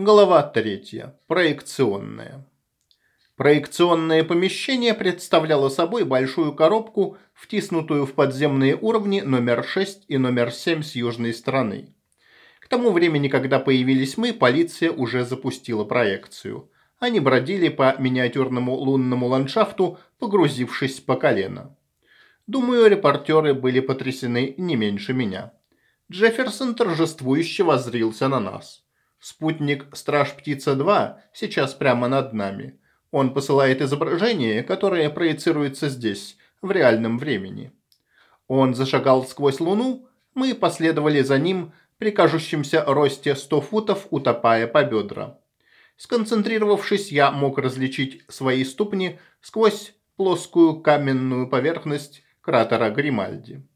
Глава третья. Проекционная. Проекционное помещение представляло собой большую коробку, втиснутую в подземные уровни номер 6 и номер 7 с южной стороны. К тому времени, когда появились мы, полиция уже запустила проекцию. Они бродили по миниатюрному лунному ландшафту, погрузившись по колено. Думаю, репортеры были потрясены не меньше меня. Джефферсон торжествующе воззрился на нас. Спутник «Страж-птица-2» сейчас прямо над нами. Он посылает изображение, которое проецируется здесь, в реальном времени. Он зашагал сквозь Луну, мы последовали за ним при кажущемся росте 100 футов, утопая по бедра. Сконцентрировавшись, я мог различить свои ступни сквозь плоскую каменную поверхность кратера Гримальди.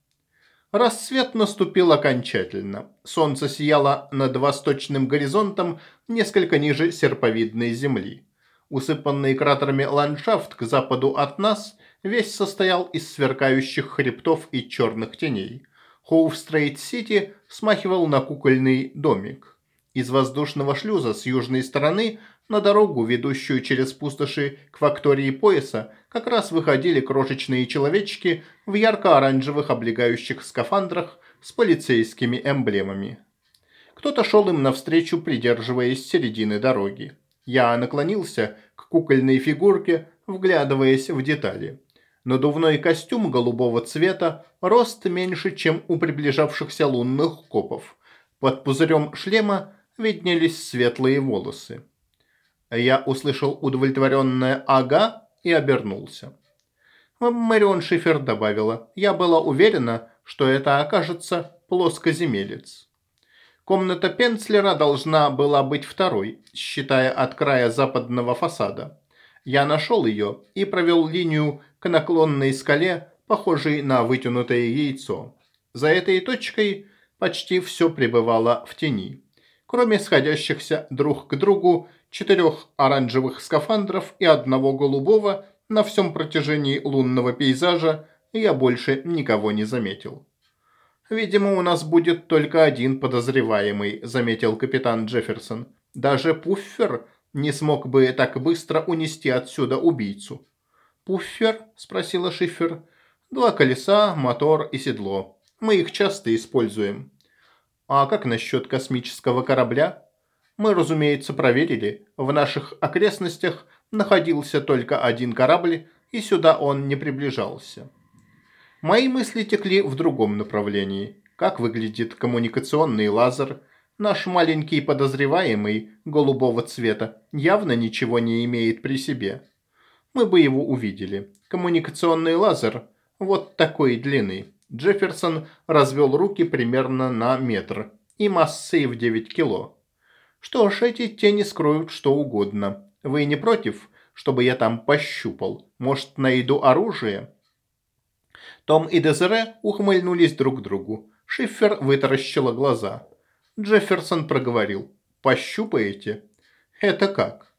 Рассвет наступил окончательно. Солнце сияло над восточным горизонтом несколько ниже серповидной земли. Усыпанный кратерами ландшафт к западу от нас весь состоял из сверкающих хребтов и черных теней. Хоув-Стрейт-Сити смахивал на кукольный домик. Из воздушного шлюза с южной стороны на дорогу, ведущую через пустоши к фактории пояса, как раз выходили крошечные человечки в ярко-оранжевых облегающих скафандрах с полицейскими эмблемами. Кто-то шел им навстречу, придерживаясь середины дороги. Я наклонился к кукольной фигурке, вглядываясь в детали. Надувной костюм голубого цвета, рост меньше, чем у приближавшихся лунных копов. Под пузырем шлема виднелись светлые волосы. Я услышал удовлетворенное «ага» и обернулся. Марион Шифер добавила, я была уверена, что это окажется плоскоземелец. Комната Пенцлера должна была быть второй, считая от края западного фасада. Я нашел ее и провел линию к наклонной скале, похожей на вытянутое яйцо. За этой точкой почти все пребывало в тени, кроме сходящихся друг к другу четырех оранжевых скафандров и одного голубого на всем протяжении лунного пейзажа я больше никого не заметил. «Видимо, у нас будет только один подозреваемый», – заметил капитан Джефферсон. «Даже Пуффер не смог бы так быстро унести отсюда убийцу». «Пуффер?» – спросила Шифер. «Два колеса, мотор и седло. Мы их часто используем». «А как насчет космического корабля?» Мы, разумеется, проверили. В наших окрестностях находился только один корабль, и сюда он не приближался. Мои мысли текли в другом направлении. Как выглядит коммуникационный лазер? Наш маленький подозреваемый голубого цвета явно ничего не имеет при себе. Мы бы его увидели. Коммуникационный лазер вот такой длины. Джефферсон развел руки примерно на метр и массой в 9 кило. Что ж, эти тени скроют что угодно. Вы не против, чтобы я там пощупал? Может, найду оружие?» Том и Дезере ухмыльнулись друг другу. Шиффер вытаращила глаза. Джефферсон проговорил. «Пощупаете?» «Это как?»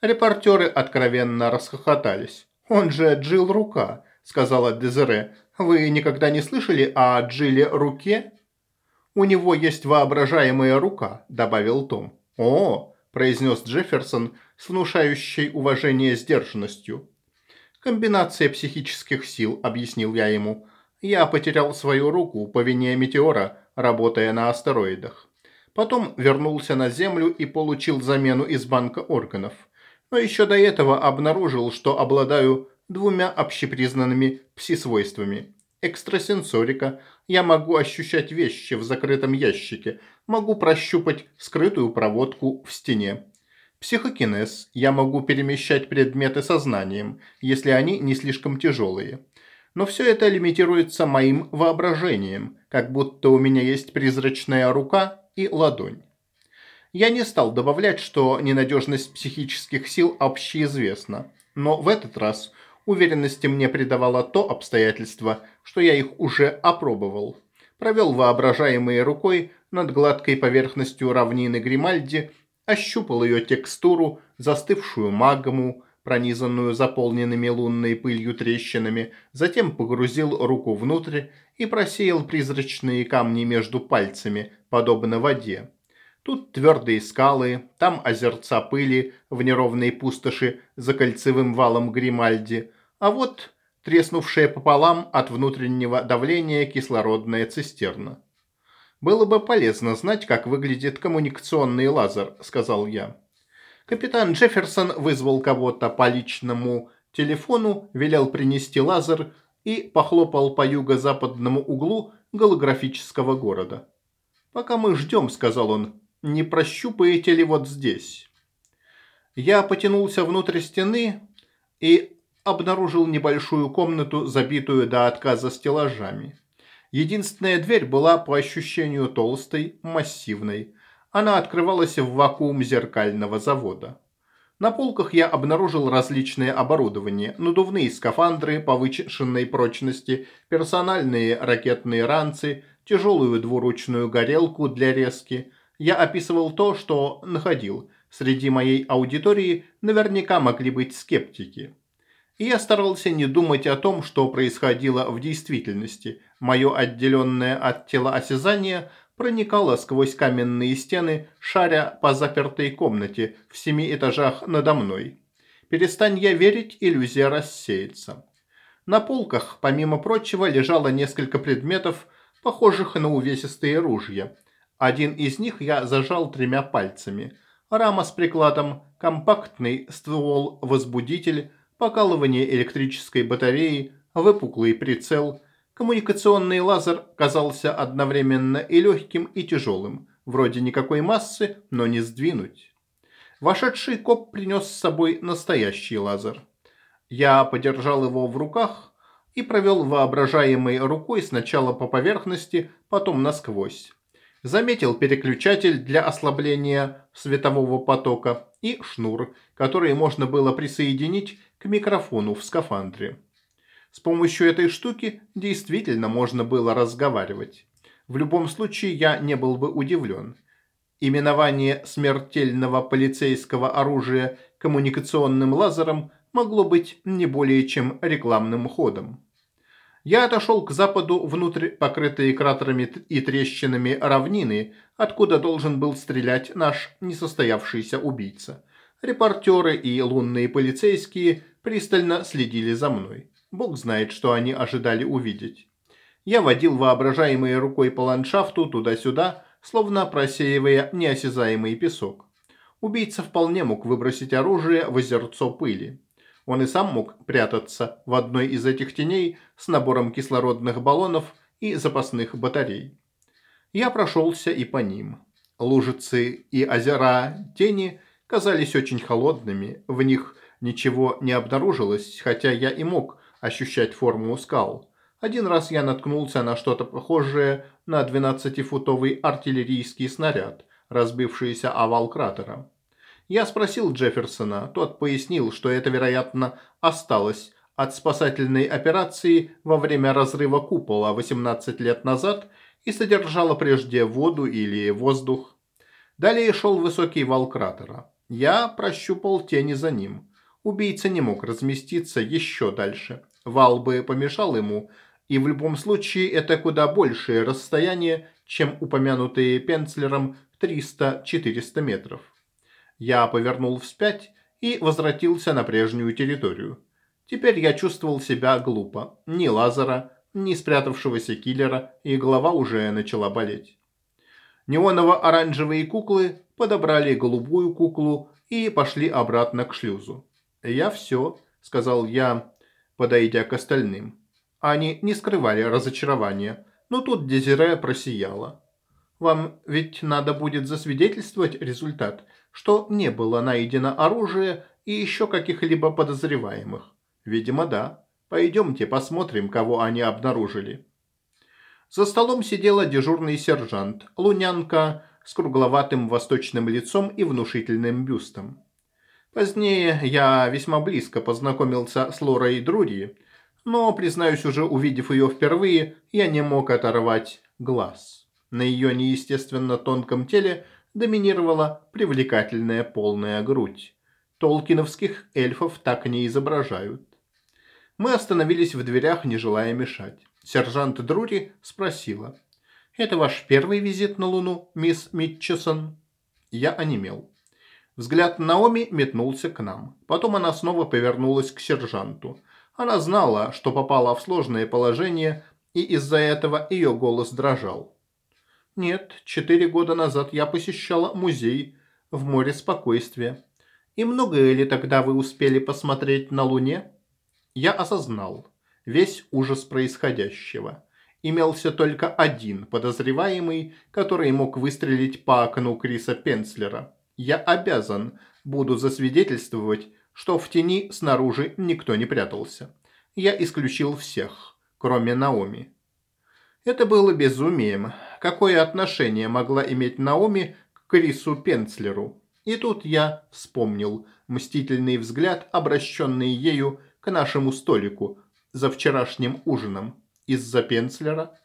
Репортеры откровенно расхохотались. «Он же Джилл Рука», — сказала Дезере. «Вы никогда не слышали о Джиле Руке?» «У него есть воображаемая рука», — добавил Том. «О!» – произнес Джефферсон с внушающей уважение сдержанностью. «Комбинация психических сил», – объяснил я ему. «Я потерял свою руку по вине метеора, работая на астероидах. Потом вернулся на Землю и получил замену из банка органов. Но еще до этого обнаружил, что обладаю двумя общепризнанными пси-свойствами. Экстрасенсорика. Я могу ощущать вещи в закрытом ящике, могу прощупать скрытую проводку в стене. Психокинез. Я могу перемещать предметы сознанием, если они не слишком тяжелые. Но все это лимитируется моим воображением, как будто у меня есть призрачная рука и ладонь. Я не стал добавлять, что ненадежность психических сил общеизвестна, но в этот раз уверенности мне придавало то обстоятельство, что я их уже опробовал. Провел воображаемой рукой над гладкой поверхностью равнины Гримальди, ощупал ее текстуру, застывшую магму, пронизанную заполненными лунной пылью трещинами, затем погрузил руку внутрь и просеял призрачные камни между пальцами, подобно воде. Тут твердые скалы, там озерца пыли в неровной пустоши за кольцевым валом Гримальди, а вот треснувшая пополам от внутреннего давления кислородная цистерна. «Было бы полезно знать, как выглядит коммуникационный лазер», – сказал я. Капитан Джефферсон вызвал кого-то по личному телефону, велел принести лазер и похлопал по юго-западному углу голографического города. «Пока мы ждем», – сказал он, – «не прощупаете ли вот здесь?» Я потянулся внутрь стены и обнаружил небольшую комнату, забитую до отказа стеллажами. Единственная дверь была по ощущению толстой, массивной. Она открывалась в вакуум зеркального завода. На полках я обнаружил различное оборудование, надувные скафандры повышенной прочности, персональные ракетные ранцы, тяжелую двуручную горелку для резки. Я описывал то, что находил. Среди моей аудитории наверняка могли быть скептики. И я старался не думать о том, что происходило в действительности. Мое отделенное от тела осязание проникало сквозь каменные стены, шаря по запертой комнате в семи этажах надо мной. Перестань я верить, иллюзия рассеется. На полках, помимо прочего, лежало несколько предметов, похожих на увесистые ружья. Один из них я зажал тремя пальцами. Рама с прикладом, компактный ствол-возбудитель – покалывание электрической батареи, выпуклый прицел. Коммуникационный лазер казался одновременно и легким, и тяжелым. Вроде никакой массы, но не сдвинуть. Вошедший коп принес с собой настоящий лазер. Я подержал его в руках и провел воображаемой рукой сначала по поверхности, потом насквозь заметил переключатель для ослабления светового потока и шнур, который можно было присоединить к микрофону в скафандре. С помощью этой штуки действительно можно было разговаривать. В любом случае я не был бы удивлен. Именование смертельного полицейского оружия коммуникационным лазером могло быть не более чем рекламным ходом. Я отошел к западу внутрь покрытые кратерами и трещинами равнины, откуда должен был стрелять наш несостоявшийся убийца. Репортеры и лунные полицейские пристально следили за мной. Бог знает, что они ожидали увидеть. Я водил воображаемой рукой по ландшафту туда-сюда, словно просеивая неосязаемый песок. Убийца вполне мог выбросить оружие в озерцо пыли. Он и сам мог прятаться в одной из этих теней с набором кислородных баллонов и запасных батарей. Я прошелся и по ним. Лужицы и озера тени казались очень холодными, в них ничего не обнаружилось, хотя я и мог ощущать форму скал. Один раз я наткнулся на что-то похожее на 12-футовый артиллерийский снаряд, разбившийся овал кратера. Я спросил Джефферсона, тот пояснил, что это, вероятно, осталось от спасательной операции во время разрыва купола 18 лет назад и содержало прежде воду или воздух. Далее шел высокий вал кратера. Я прощупал тени за ним. Убийца не мог разместиться еще дальше. Вал бы помешал ему, и в любом случае это куда большее расстояние, чем упомянутые Пенцлером 300-400 метров. Я повернул вспять и возвратился на прежнюю территорию. Теперь я чувствовал себя глупо. Ни Лазара, ни спрятавшегося киллера, и голова уже начала болеть. Неоново-оранжевые куклы подобрали голубую куклу и пошли обратно к шлюзу. «Я все», — сказал я, подойдя к остальным. Они не скрывали разочарования, но тут Дезире просияла. «Вам ведь надо будет засвидетельствовать результат что не было найдено оружие и еще каких-либо подозреваемых. Видимо, да. Пойдемте посмотрим, кого они обнаружили. За столом сидела дежурный сержант, лунянка с кругловатым восточным лицом и внушительным бюстом. Позднее я весьма близко познакомился с Лорой Друри, но, признаюсь, уже увидев ее впервые, я не мог оторвать глаз. На ее неестественно тонком теле доминировала привлекательная полная грудь. Толкиновских эльфов так не изображают. Мы остановились в дверях, не желая мешать. Сержант Друри спросила. «Это ваш первый визит на Луну, мисс Митчесон?» Я онемел. Взгляд Наоми метнулся к нам. Потом она снова повернулась к сержанту. Она знала, что попала в сложное положение, и из-за этого ее голос дрожал. «Нет, четыре года назад я посещала музей в море спокойствия. И многое ли тогда вы успели посмотреть на Луне?» Я осознал весь ужас происходящего. Имелся только один подозреваемый, который мог выстрелить по окну Криса Пенслера. Я обязан буду засвидетельствовать, что в тени снаружи никто не прятался. Я исключил всех, кроме Наоми. Это было безумием. Какое отношение могла иметь Наоми к Крису Пенцлеру? И тут я вспомнил мстительный взгляд, обращенный ею к нашему столику за вчерашним ужином. Из-за Пенцлера?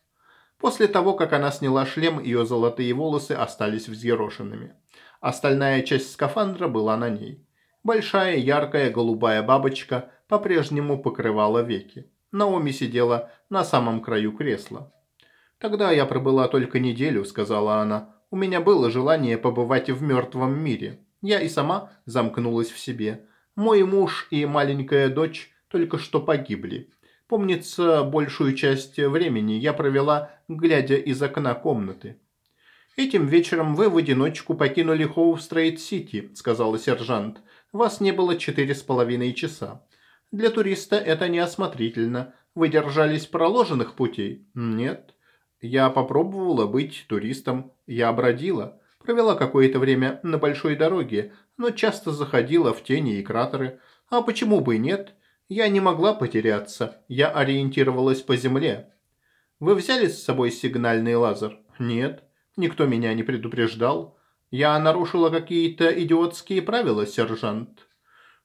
После того, как она сняла шлем, ее золотые волосы остались взъерошенными. Остальная часть скафандра была на ней. Большая яркая голубая бабочка по-прежнему покрывала веки. Наоми сидела на самом краю кресла. «Тогда я пробыла только неделю», — сказала она. «У меня было желание побывать в мертвом мире. Я и сама замкнулась в себе. Мой муж и маленькая дочь только что погибли. Помнится, большую часть времени я провела, глядя из окна комнаты. «Этим вечером вы в одиночку покинули Хоув-Стрейт-Сити», – сказала сержант. «Вас не было четыре с половиной часа. Для туриста это неосмотрительно. Вы держались проложенных путей?» «Нет. Я попробовала быть туристом. Я бродила. Провела какое-то время на большой дороге, но часто заходила в тени и кратеры. А почему бы и нет? Я не могла потеряться. Я ориентировалась по земле. Вы взяли с собой сигнальный лазер? Нет. Никто меня не предупреждал. Я нарушила какие-то идиотские правила, сержант.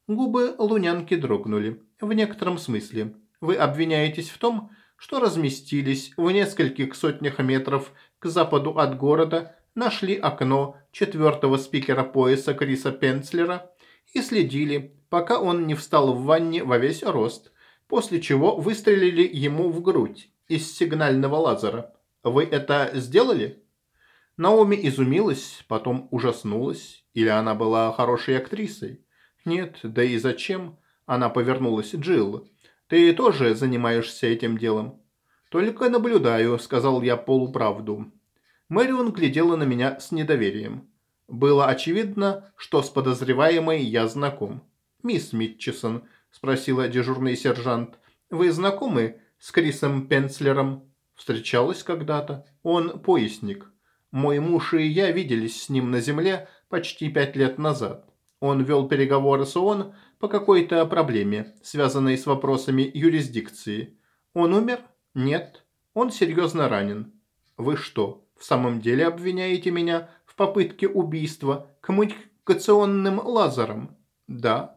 Губы лунянки дрогнули. В некотором смысле. Вы обвиняетесь в том, что разместились в нескольких сотнях метров к западу от города, нашли окно четвертого спикера пояса Криса Пенцлера и следили, пока он не встал в ванне во весь рост, после чего выстрелили ему в грудь из сигнального лазера. Вы это сделали? Наоми изумилась, потом ужаснулась. Или она была хорошей актрисой? Нет, да и зачем? Она повернулась. Джилл, ты тоже занимаешься этим делом? Только наблюдаю, сказал я полуправду. Мэрион глядела на меня с недоверием. Было очевидно, что с подозреваемой я знаком. «Мисс Митчесон», – спросила дежурный сержант, – «вы знакомы с Крисом Пенцлером?» «Встречалась когда-то. Он поясник. Мой муж и я виделись с ним на земле почти пять лет назад. Он вел переговоры с ООН по какой-то проблеме, связанной с вопросами юрисдикции. Он умер? Нет. Он серьезно ранен. Вы что, в самом деле обвиняете меня в попытке убийства коммуникационным лазером? Да.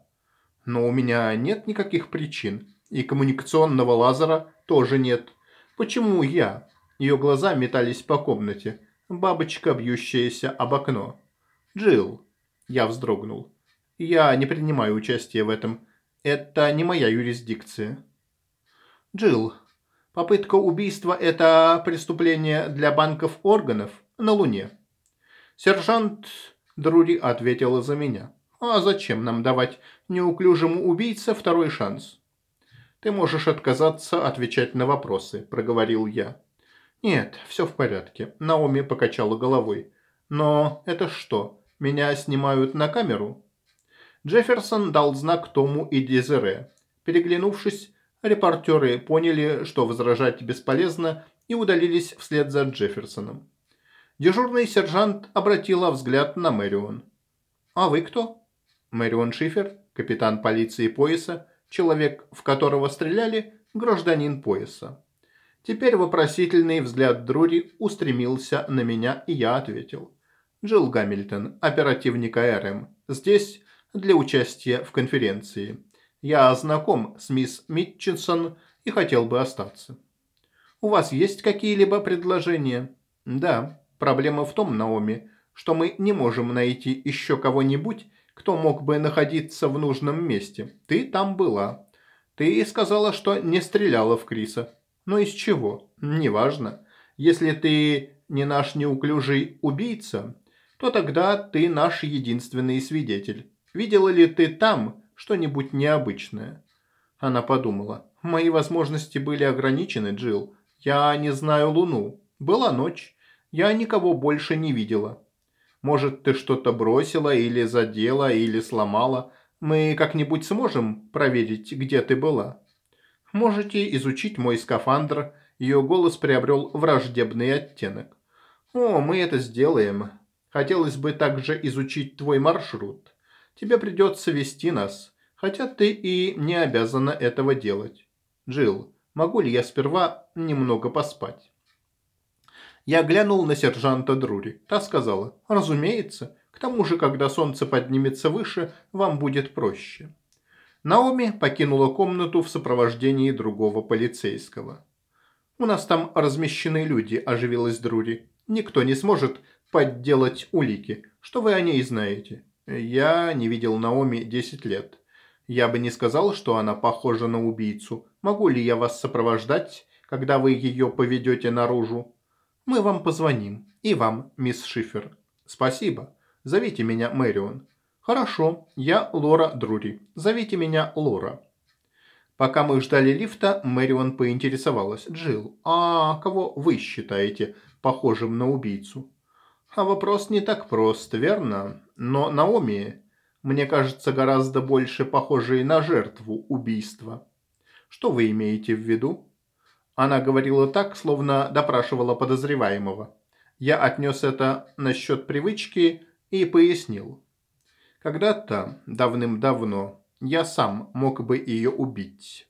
Но у меня нет никаких причин. И коммуникационного лазера тоже нет. Почему я? Ее глаза метались по комнате. Бабочка, бьющаяся об окно. Джилл. Я вздрогнул. Я не принимаю участия в этом. Это не моя юрисдикция. Джилл. Попытка убийства – это преступление для банков органов на Луне. Сержант Друри ответила за меня. А зачем нам давать неуклюжему убийце второй шанс? Ты можешь отказаться отвечать на вопросы, проговорил я. Нет, все в порядке. Наоми покачала головой. Но это что, меня снимают на камеру? Джефферсон дал знак Тому и Дезере. Переглянувшись, репортеры поняли, что возражать бесполезно, и удалились вслед за Джефферсоном. Дежурный сержант обратила взгляд на Мэрион. «А вы кто?» Мэрион Шифер, капитан полиции пояса, человек, в которого стреляли, гражданин пояса. Теперь вопросительный взгляд Друри устремился на меня, и я ответил. Джилл Гамильтон, оперативник АРМ, здесь для участия в конференции. Я знаком с мисс Митчинсон и хотел бы остаться. У вас есть какие-либо предложения? Да, проблема в том, Наоми, что мы не можем найти еще кого-нибудь, кто мог бы находиться в нужном месте. Ты там была. Ты сказала, что не стреляла в Криса. Но из чего? Неважно. Если ты не наш неуклюжий убийца, то тогда ты наш единственный свидетель. Видела ли ты там что-нибудь необычное?» Она подумала. «Мои возможности были ограничены, Джилл. Я не знаю Луну. Была ночь. Я никого больше не видела. Может, ты что-то бросила или задела, или сломала. Мы как-нибудь сможем проверить, где ты была? Можете изучить мой скафандр. Ее голос приобрел враждебный оттенок. О, мы это сделаем. Хотелось бы также изучить твой маршрут. Тебе придется вести нас, хотя ты и не обязана этого делать. Джилл, могу ли я сперва немного поспать? Я глянул на сержанта Друри. Та сказала, разумеется, к тому же, когда солнце поднимется выше, вам будет проще. Наоми покинула комнату в сопровождении другого полицейского. «У нас там размещены люди», – оживилась Друри. «Никто не сможет подделать улики. Что вы о ней знаете?» «Я не видел Наоми 10 лет. Я бы не сказал, что она похожа на убийцу. Могу ли я вас сопровождать, когда вы ее поведете наружу?» Мы вам позвоним. И вам, мисс Шифер. Спасибо. Зовите меня Мэрион. Хорошо, я Лора Друри. Зовите меня Лора. Пока мы ждали лифта, Мэрион поинтересовалась. Джилл, а кого вы считаете похожим на убийцу? А вопрос не так прост, верно? Но Наоми, мне кажется, гораздо больше похожей на жертву убийства. Что вы имеете в виду? Она говорила так, словно допрашивала подозреваемого. Я отнес это насчет привычки и пояснил. Когда-то, давным-давно, я сам мог бы ее убить.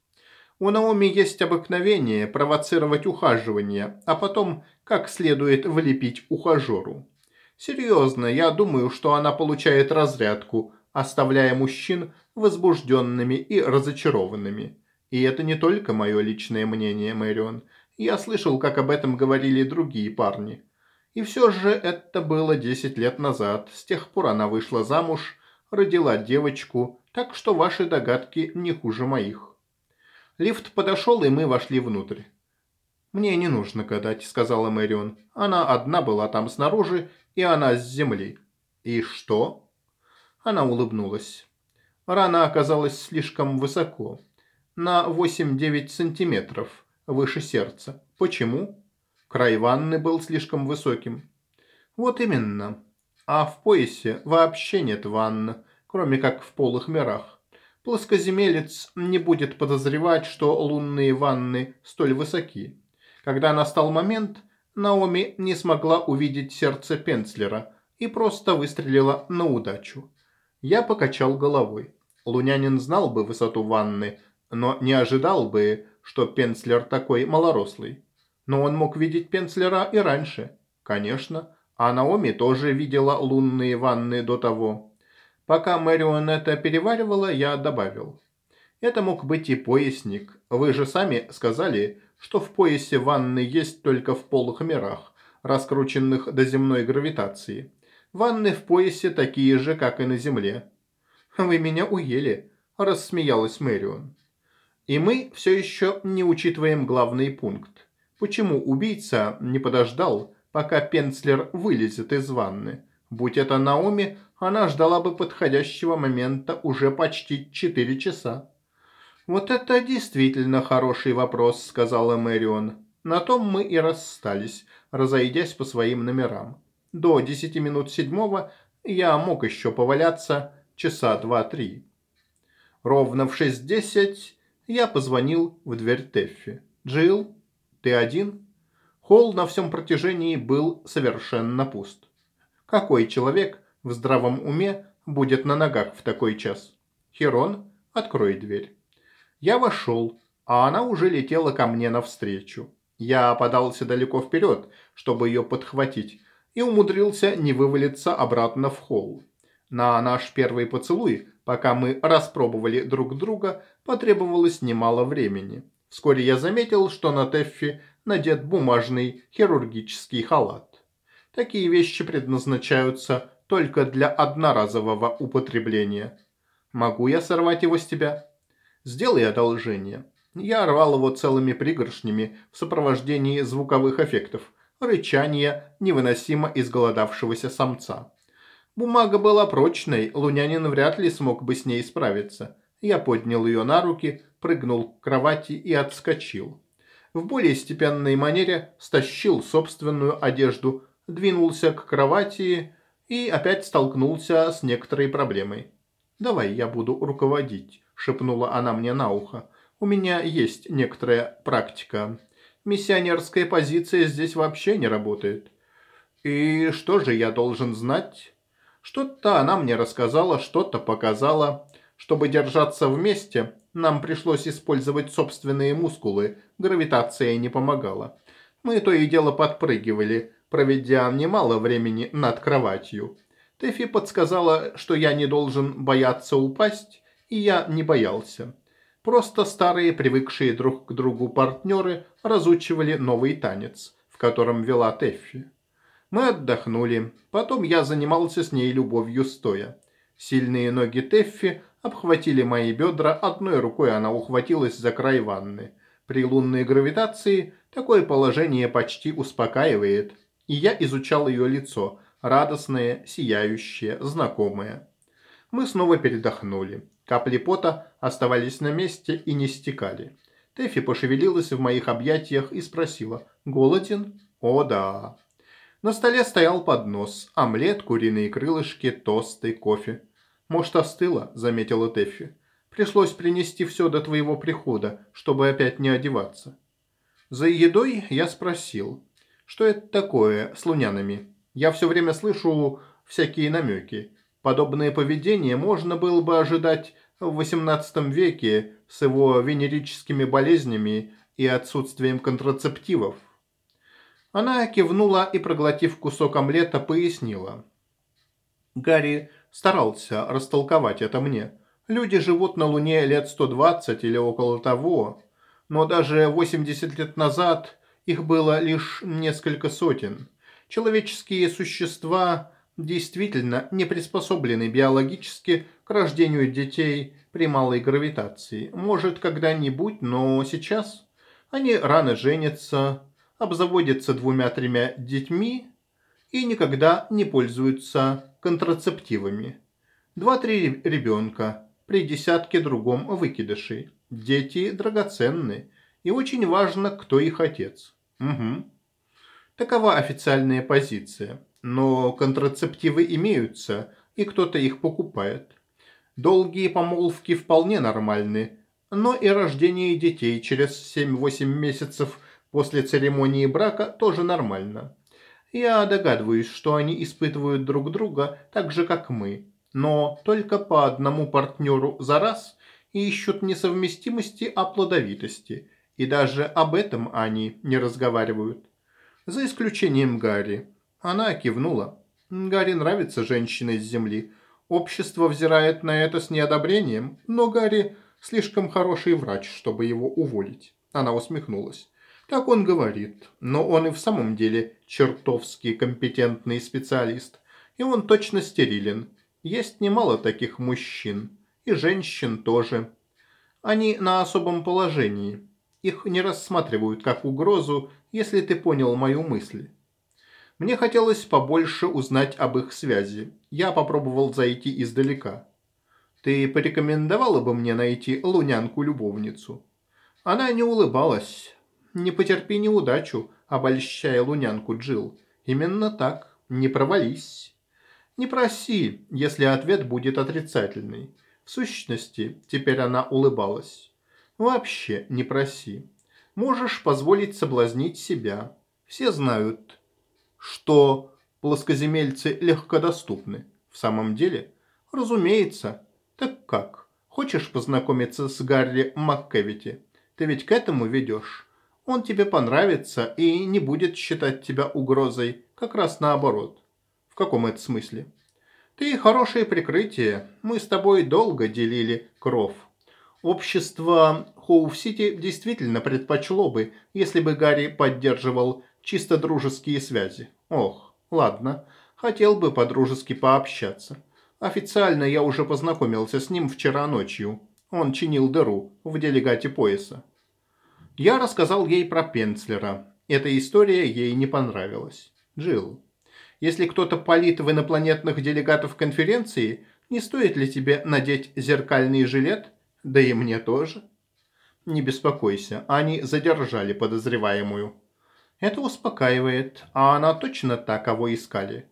У Наоми есть обыкновение провоцировать ухаживание, а потом как следует влепить ухажеру. Серьезно, я думаю, что она получает разрядку, оставляя мужчин возбужденными и разочарованными. И это не только мое личное мнение, Мэрион. Я слышал, как об этом говорили другие парни. И все же это было 10 лет назад. С тех пор она вышла замуж, родила девочку, так что ваши догадки не хуже моих. Лифт подошел, и мы вошли внутрь. «Мне не нужно гадать», — сказала Мэрион. «Она одна была там снаружи, и она с земли». «И что?» Она улыбнулась. Рана оказалась слишком высоко на 8-9 сантиметров выше сердца. Почему? Край ванны был слишком высоким. Вот именно. А в поясе вообще нет ванны, кроме как в полых мирах. Плоскоземелец не будет подозревать, что лунные ванны столь высоки. Когда настал момент, Наоми не смогла увидеть сердце Пенцлера и просто выстрелила на удачу. Я покачал головой. Лунянин знал бы высоту ванны, но не ожидал бы, что Пенцлер такой малорослый. Но он мог видеть Пенцлера и раньше. Конечно, а Наоми тоже видела лунные ванны до того. Пока Мэрион это переваривала, я добавил. Это мог быть и поясник. Вы же сами сказали, что в поясе ванны есть только в полых мирах, раскрученных до земной гравитации. Ванны в поясе такие же, как и на Земле. «Вы меня уели», – рассмеялась Мэрион. И мы все еще не учитываем главный пункт. Почему убийца не подождал, пока Пенцлер вылезет из ванны? Будь это Наоми, она ждала бы подходящего момента уже почти 4 часа. «Вот это действительно хороший вопрос», — сказала Мэрион. На том мы и расстались, разойдясь по своим номерам. До десяти минут седьмого я мог еще поваляться часа два-три. Ровно в шесть десять я позвонил в дверь Теффи. «Джилл, ты один?» Холл на всем протяжении был совершенно пуст. Какой человек в здравом уме будет на ногах в такой час? Херон, открой дверь. Я вошел, а она уже летела ко мне навстречу. Я подался далеко вперед, чтобы ее подхватить, и умудрился не вывалиться обратно в холл. На наш первый поцелуй Пока мы распробовали друг друга, потребовалось немало времени. Вскоре я заметил, что на Теффи надет бумажный хирургический халат. Такие вещи предназначаются только для одноразового употребления. Могу я сорвать его с тебя? Сделай одолжение. Я рвал его целыми пригоршнями в сопровождении звуковых эффектов, рычания невыносимо изголодавшегося самца. Бумага была прочной, лунянин вряд ли смог бы с ней справиться. Я поднял ее на руки, прыгнул к кровати и отскочил. В более степенной манере стащил собственную одежду, двинулся к кровати и опять столкнулся с некоторой проблемой. «Давай я буду руководить», – шепнула она мне на ухо. «У меня есть некоторая практика. Миссионерская позиция здесь вообще не работает». «И что же я должен знать?» Что-то она мне рассказала, что-то показала. Чтобы держаться вместе, нам пришлось использовать собственные мускулы, гравитация не помогала. Мы то и дело подпрыгивали, проведя немало времени над кроватью. Тэфи подсказала, что я не должен бояться упасть, и я не боялся. Просто старые, привыкшие друг к другу партнеры разучивали новый танец, в котором вела Тэффи. Мы отдохнули, потом я занимался с ней любовью стоя. Сильные ноги Тэффи обхватили мои бедра, одной рукой она ухватилась за край ванны. При лунной гравитации такое положение почти успокаивает, и я изучал ее лицо, радостное, сияющее, знакомое. Мы снова передохнули. Капли пота оставались на месте и не стекали. Тэфи пошевелилась в моих объятиях и спросила «Голоден?» «О, да». На столе стоял поднос, омлет, куриные крылышки, тосты, кофе. «Может, остыло?» – заметила Тэффи. «Пришлось принести все до твоего прихода, чтобы опять не одеваться». За едой я спросил, что это такое с лунянами. Я все время слышу всякие намеки. Подобное поведение можно было бы ожидать в XVIII веке с его венерическими болезнями и отсутствием контрацептивов. Она кивнула и, проглотив кусок омлета, пояснила. Гарри старался растолковать это мне. Люди живут на Луне лет 120 или около того, но даже 80 лет назад их было лишь несколько сотен. Человеческие существа действительно не приспособлены биологически к рождению детей при малой гравитации. Может, когда-нибудь, но сейчас они рано женятся, обзаводятся двумя-тремя детьми и никогда не пользуются контрацептивами. Два-три ребенка при десятке другом выкидышей. Дети драгоценны, и очень важно, кто их отец. Угу. Такова официальная позиция. Но контрацептивы имеются, и кто-то их покупает. Долгие помолвки вполне нормальны, но и рождение детей через 7-8 месяцев после церемонии брака тоже нормально. Я догадываюсь, что они испытывают друг друга так же, как мы, но только по одному партнеру за раз и ищут несовместимости, а плодовитости. И даже об этом они не разговаривают. За исключением Гарри. Она кивнула. Гарри нравится женщина из земли. Общество взирает на это с неодобрением, но Гарри слишком хороший врач, чтобы его уволить. Она усмехнулась. Так он говорит, но он и в самом деле чертовски компетентный специалист. И он точно стерилен. Есть немало таких мужчин. И женщин тоже. Они на особом положении. Их не рассматривают как угрозу, если ты понял мою мысль. Мне хотелось побольше узнать об их связи. Я попробовал зайти издалека. Ты порекомендовала бы мне найти лунянку-любовницу? Она не улыбалась, не потерпи неудачу, обольщая лунянку Джил. Именно так. Не провались. Не проси, если ответ будет отрицательный. В сущности, теперь она улыбалась. Вообще не проси. Можешь позволить соблазнить себя. Все знают, что плоскоземельцы легкодоступны. В самом деле, разумеется. Так как? Хочешь познакомиться с Гарри МакКевити? Ты ведь к этому ведешь? Он тебе понравится и не будет считать тебя угрозой, как раз наоборот. В каком это смысле? Ты хорошее прикрытие. Мы с тобой долго делили кров. Общество Хоув-Сити действительно предпочло бы, если бы Гарри поддерживал чисто дружеские связи. Ох, ладно, хотел бы по-дружески пообщаться. Официально я уже познакомился с ним вчера ночью. Он чинил дыру в делегате пояса. Я рассказал ей про Пенцлера. Эта история ей не понравилась. Джилл. Если кто-то палит в инопланетных делегатов конференции, не стоит ли тебе надеть зеркальный жилет? Да и мне тоже. Не беспокойся, они задержали подозреваемую. Это успокаивает, а она точно та, кого искали.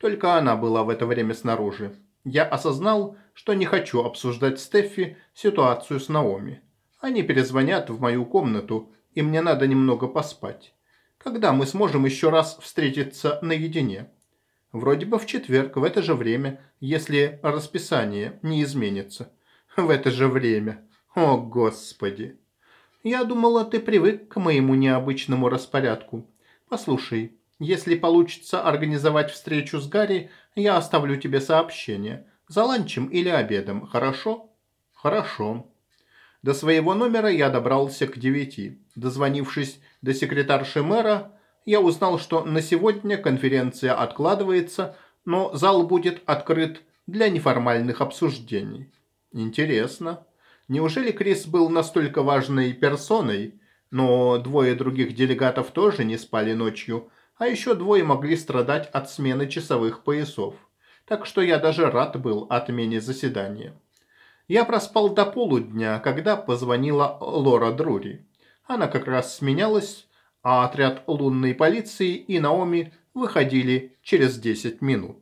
Только она была в это время снаружи. Я осознал, что не хочу обсуждать Стеффи ситуацию с Наоми. Они перезвонят в мою комнату, и мне надо немного поспать. Когда мы сможем еще раз встретиться наедине? Вроде бы в четверг, в это же время, если расписание не изменится. В это же время. О, Господи. Я думала, ты привык к моему необычному распорядку. Послушай, если получится организовать встречу с Гарри, я оставлю тебе сообщение. За ланчем или обедом, хорошо? Хорошо. До своего номера я добрался к девяти. Дозвонившись до секретарши мэра, я узнал, что на сегодня конференция откладывается, но зал будет открыт для неформальных обсуждений. Интересно. Неужели Крис был настолько важной персоной, но двое других делегатов тоже не спали ночью, а еще двое могли страдать от смены часовых поясов. Так что я даже рад был отмене заседания. Я проспал до полудня, когда позвонила Лора Друри. Она как раз сменялась, а отряд лунной полиции и Наоми выходили через 10 минут.